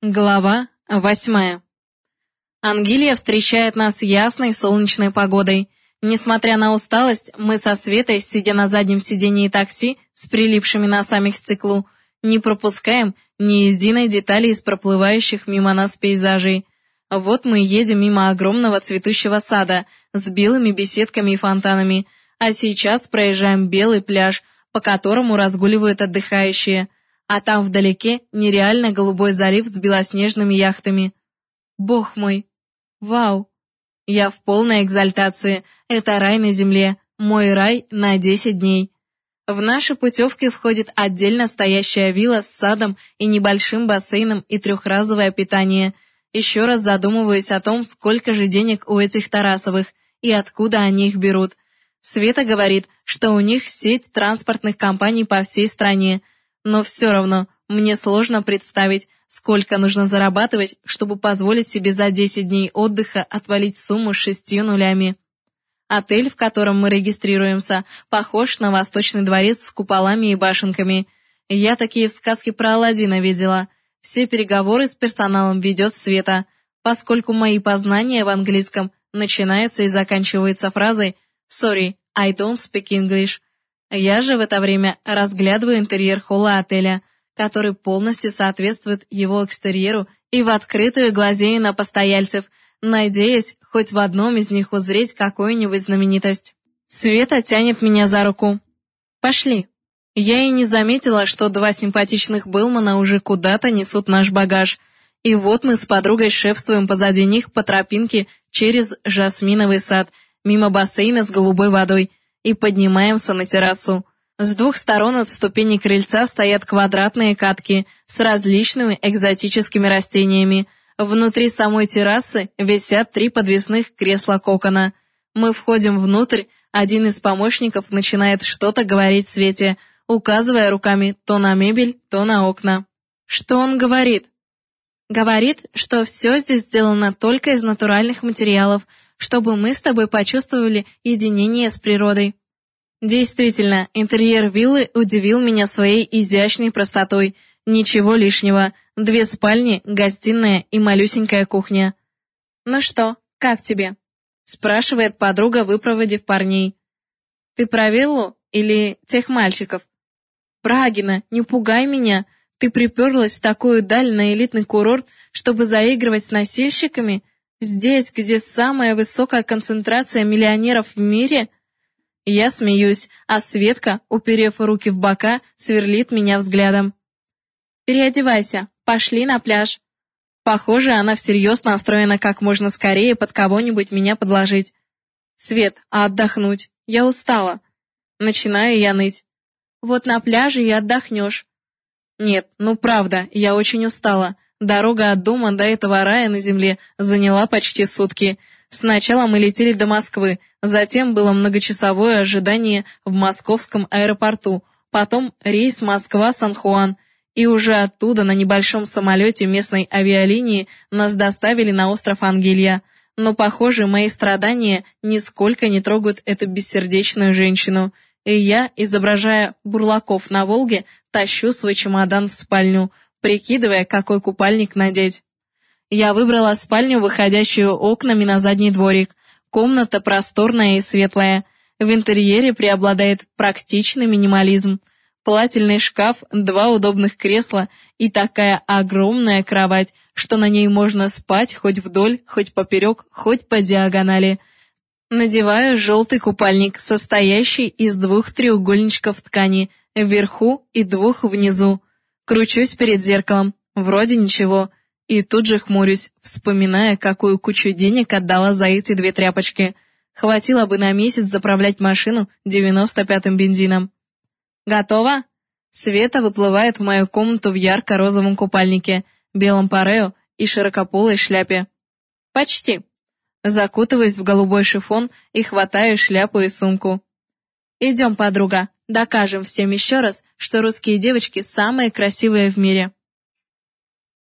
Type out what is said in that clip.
Глава восьмая. Ангелия встречает нас ясной солнечной погодой. Несмотря на усталость, мы со Светой, сидя на заднем сидении такси с прилипшими носами к стеклу, не пропускаем ни единой детали из проплывающих мимо нас пейзажей. Вот мы едем мимо огромного цветущего сада с белыми беседками и фонтанами, а сейчас проезжаем белый пляж, по которому разгуливают отдыхающие – а там вдалеке нереально голубой залив с белоснежными яхтами. Бог мой! Вау! Я в полной экзальтации. Это рай на земле. Мой рай на 10 дней. В наши путевки входит отдельно стоящая вилла с садом и небольшим бассейном и трехразовое питание. Еще раз задумываюсь о том, сколько же денег у этих Тарасовых и откуда они их берут. Света говорит, что у них сеть транспортных компаний по всей стране – но все равно мне сложно представить, сколько нужно зарабатывать, чтобы позволить себе за 10 дней отдыха отвалить сумму с шестью нулями. Отель, в котором мы регистрируемся, похож на Восточный дворец с куполами и башенками. Я такие в сказке про Аладдина видела. Все переговоры с персоналом ведет Света, поскольку мои познания в английском начинаются и заканчиваются фразой «Sorry, I don't speak English», я же в это время разглядываю интерьер холла отеля, который полностью соответствует его экстерьеру и в открытую глазею на постояльцев, надеясь хоть в одном из них узреть какую-нибудь знаменитость. Света тянет меня за руку. «Пошли». Я и не заметила, что два симпатичных Белмана уже куда-то несут наш багаж. И вот мы с подругой шефствуем позади них по тропинке через жасминовый сад, мимо бассейна с голубой водой, и поднимаемся на террасу. С двух сторон от ступеней крыльца стоят квадратные катки с различными экзотическими растениями. Внутри самой террасы висят три подвесных кресла-кокона. Мы входим внутрь, один из помощников начинает что-то говорить Свете, указывая руками то на мебель, то на окна. Что он говорит? Говорит, что все здесь сделано только из натуральных материалов, чтобы мы с тобой почувствовали единение с природой. Действительно, интерьер виллы удивил меня своей изящной простотой. Ничего лишнего. Две спальни, гостиная и малюсенькая кухня. «Ну что, как тебе?» спрашивает подруга, выпроводив парней. «Ты про виллу или тех мальчиков?» «Брагина, не пугай меня. Ты приперлась в такую даль на элитный курорт, чтобы заигрывать с носильщиками?» Здесь, где самая высокая концентрация миллионеров в мире? Я смеюсь, а Светка, уперев руки в бока, сверлит меня взглядом. «Переодевайся, пошли на пляж». Похоже, она всерьез настроена как можно скорее под кого-нибудь меня подложить. «Свет, а отдохнуть? Я устала». Начинаю я ныть. «Вот на пляже и отдохнешь». «Нет, ну правда, я очень устала. Дорога от дома до этого рая на земле заняла почти сутки. Сначала мы летели до Москвы, затем было многочасовое ожидание в московском аэропорту, потом рейс Москва-Сан-Хуан, и уже оттуда на небольшом самолете местной авиалинии нас доставили на остров Ангелья. Но, похоже, мои страдания нисколько не трогают эту бессердечную женщину, и я, изображая бурлаков на Волге, тащу свой чемодан в спальню, прикидывая, какой купальник надеть. Я выбрала спальню, выходящую окнами на задний дворик. Комната просторная и светлая. В интерьере преобладает практичный минимализм. Плательный шкаф, два удобных кресла и такая огромная кровать, что на ней можно спать хоть вдоль, хоть поперек, хоть по диагонали. Надеваю желтый купальник, состоящий из двух треугольничков ткани, вверху и двух внизу. Кручусь перед зеркалом, вроде ничего, и тут же хмурюсь, вспоминая, какую кучу денег отдала за эти две тряпочки. Хватило бы на месяц заправлять машину 95-м бензином. «Готово?» Света выплывает в мою комнату в ярко-розовом купальнике, белом парео и широкополой шляпе. «Почти». Закутываюсь в голубой шифон и хватаю шляпу и сумку. «Идем, подруга, докажем всем еще раз, что русские девочки самые красивые в мире».